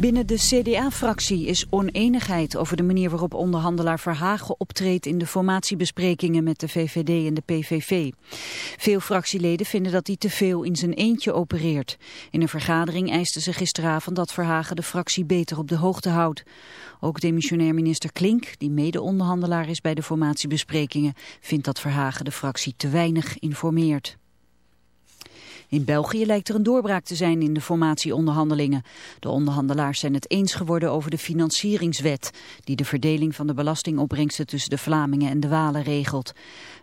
Binnen de CDA-fractie is oneenigheid over de manier waarop onderhandelaar Verhagen optreedt in de formatiebesprekingen met de VVD en de PVV. Veel fractieleden vinden dat hij te veel in zijn eentje opereert. In een vergadering eisten ze gisteravond dat Verhagen de fractie beter op de hoogte houdt. Ook demissionair minister Klink, die mede-onderhandelaar is bij de formatiebesprekingen, vindt dat Verhagen de fractie te weinig informeert. In België lijkt er een doorbraak te zijn in de formatieonderhandelingen. De onderhandelaars zijn het eens geworden over de financieringswet... die de verdeling van de belastingopbrengsten tussen de Vlamingen en de Walen regelt.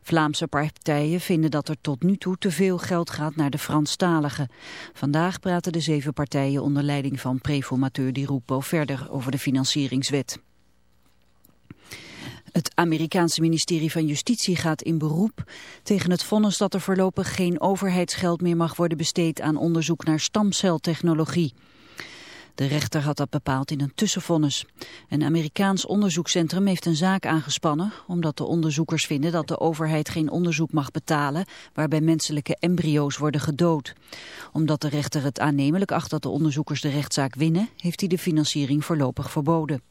Vlaamse partijen vinden dat er tot nu toe te veel geld gaat naar de Franstaligen. Vandaag praten de zeven partijen onder leiding van preformateur Di Rupo verder over de financieringswet. Het Amerikaanse ministerie van Justitie gaat in beroep tegen het vonnis dat er voorlopig geen overheidsgeld meer mag worden besteed aan onderzoek naar stamceltechnologie. De rechter had dat bepaald in een tussenvonnis. Een Amerikaans onderzoekscentrum heeft een zaak aangespannen... omdat de onderzoekers vinden dat de overheid geen onderzoek mag betalen... waarbij menselijke embryo's worden gedood. Omdat de rechter het aannemelijk acht dat de onderzoekers de rechtszaak winnen... heeft hij de financiering voorlopig verboden.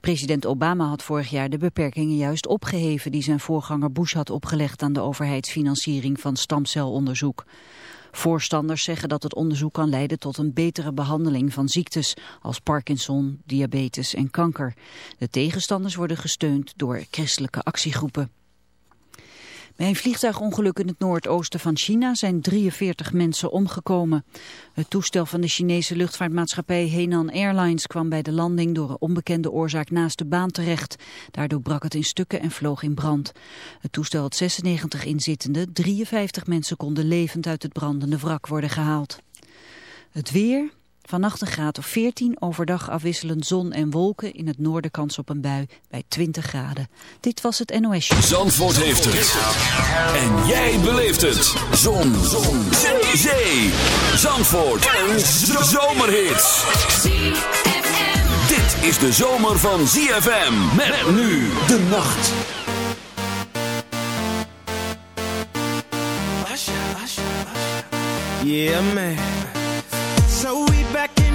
President Obama had vorig jaar de beperkingen juist opgeheven... die zijn voorganger Bush had opgelegd aan de overheidsfinanciering van stamcelonderzoek. Voorstanders zeggen dat het onderzoek kan leiden tot een betere behandeling van ziektes als Parkinson, diabetes en kanker. De tegenstanders worden gesteund door christelijke actiegroepen. Bij een vliegtuigongeluk in het noordoosten van China zijn 43 mensen omgekomen. Het toestel van de Chinese luchtvaartmaatschappij Henan Airlines kwam bij de landing door een onbekende oorzaak naast de baan terecht. Daardoor brak het in stukken en vloog in brand. Het toestel had 96 inzittenden, 53 mensen konden levend uit het brandende wrak worden gehaald. Het weer, Vannacht een graad of 14, overdag afwisselend zon en wolken. In het noorden kans op een bui bij 20 graden. Dit was het NOS Show. Zandvoort heeft het. En jij beleeft het. Zon. zon. Zee. Zee. Zandvoort. Een zomerhit. ZFM. Dit is de zomer van ZFM. Met nu de nacht. Yeah, man.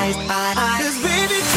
eyes, eyes. 'Cause baby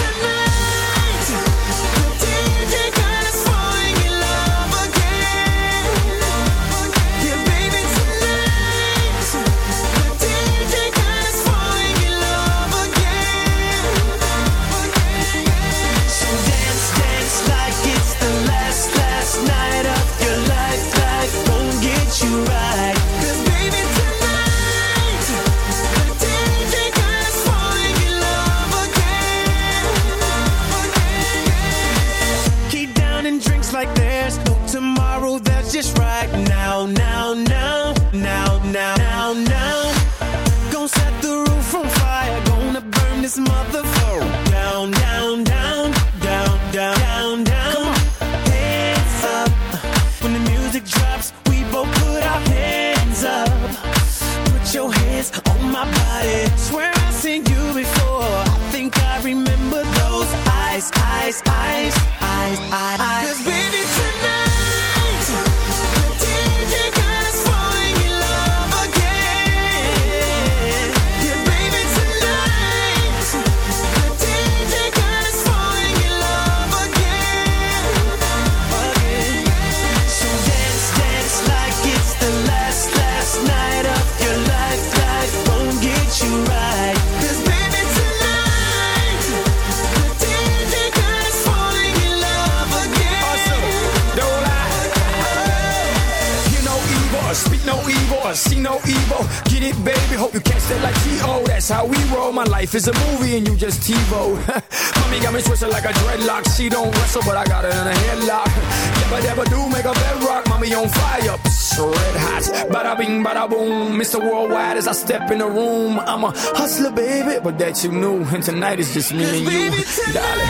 Mm, bada boom. Mr. Worldwide as I step in the room. I'm a hustler, baby, but that you knew. And tonight is just me and you, darling.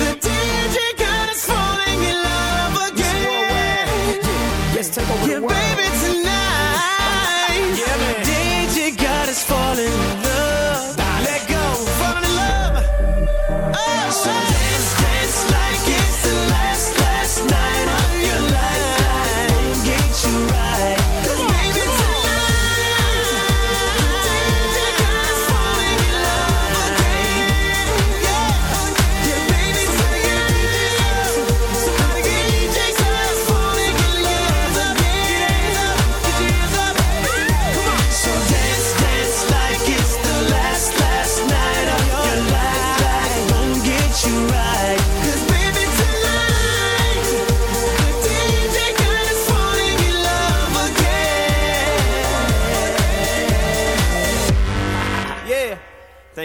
The DJ God is take over yeah, the world. Baby,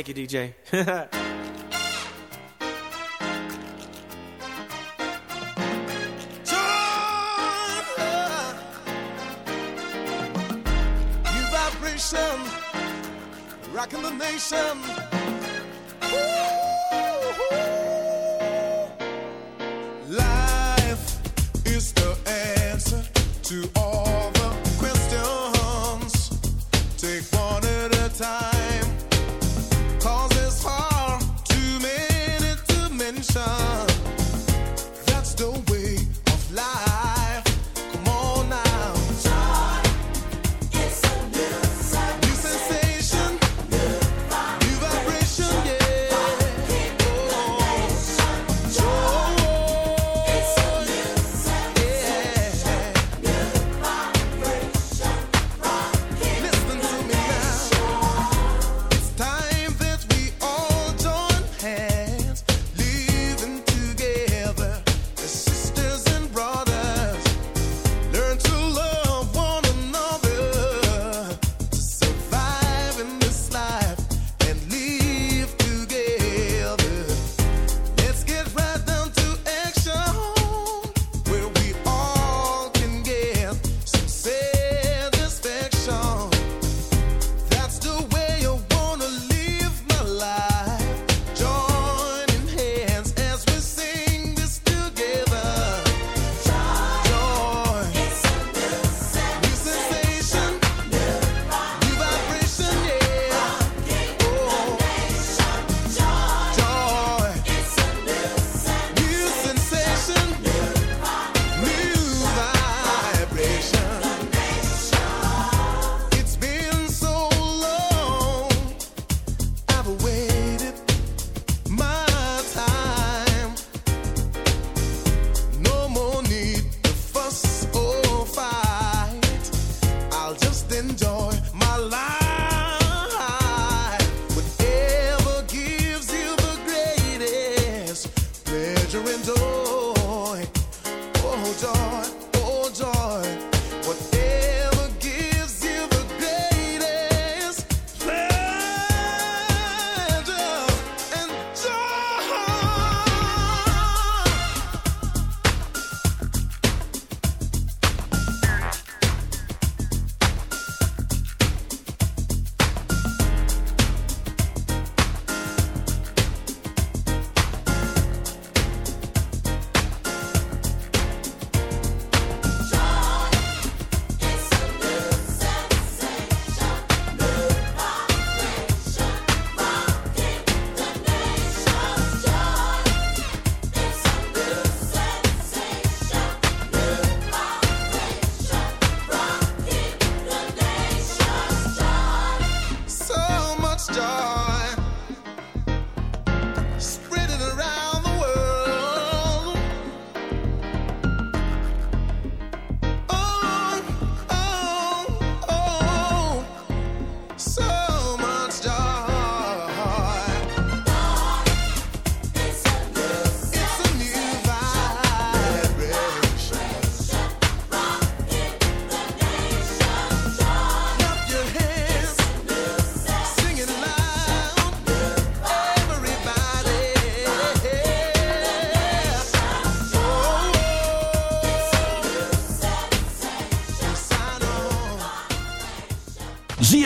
Thank you, DJ. The nation.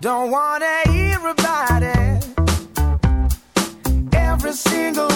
Don't wanna hear about it. Every single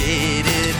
did it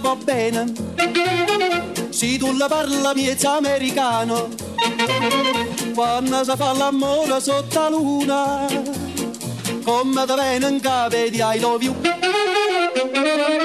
Va bene. Se tu la parla miezza americano, quando si fa l'amore sotto la luna, come te viene in capo di I love.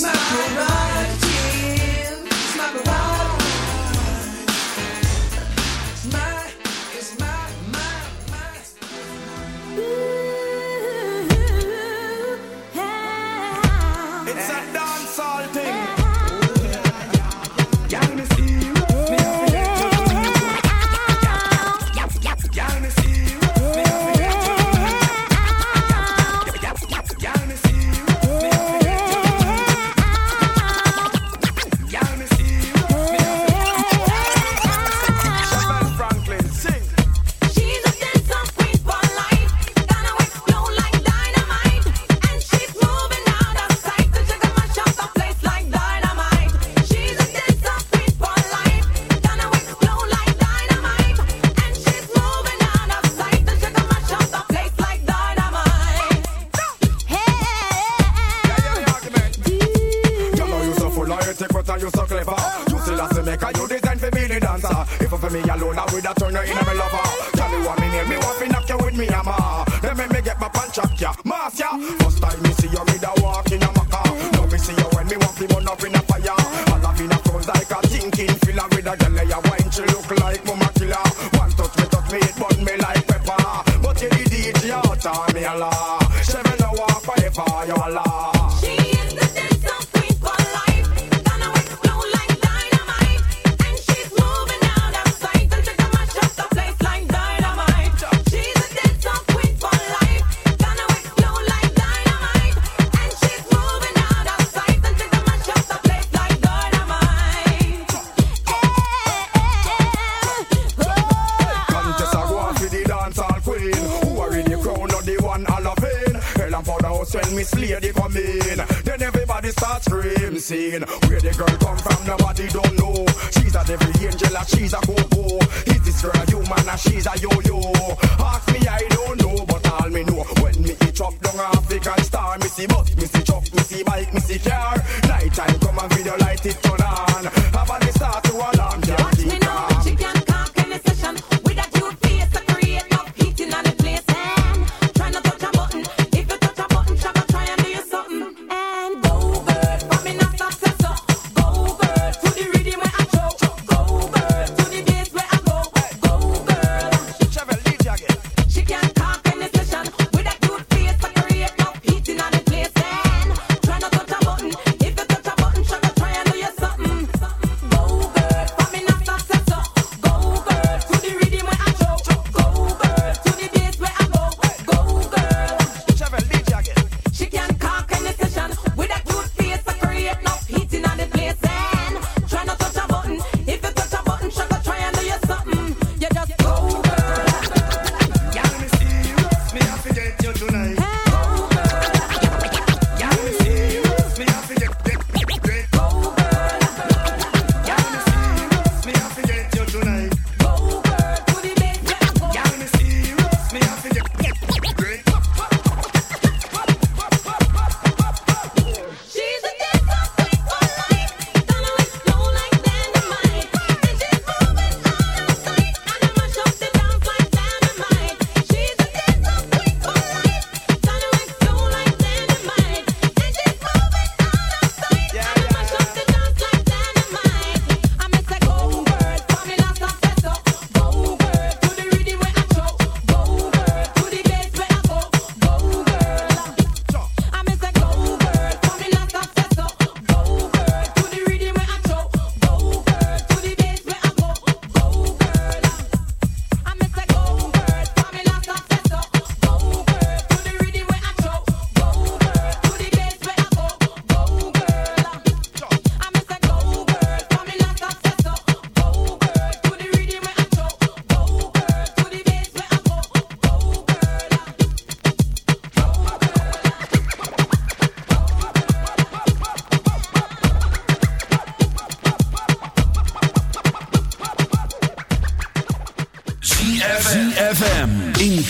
It's my ride. look like mama killer. One touch me, touch me, it burn me like pepper. But you did it, you out me lot. scene.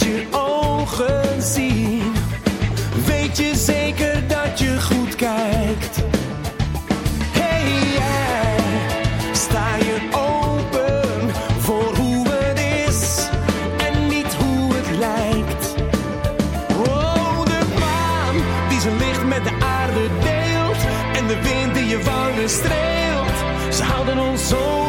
Je ogen zien? Weet je zeker dat je goed kijkt? Hey jij, sta je open voor hoe het is en niet hoe het lijkt? Oh, de maan die zijn licht met de aarde deelt en de wind die je wangen streelt. Ze houden ons zo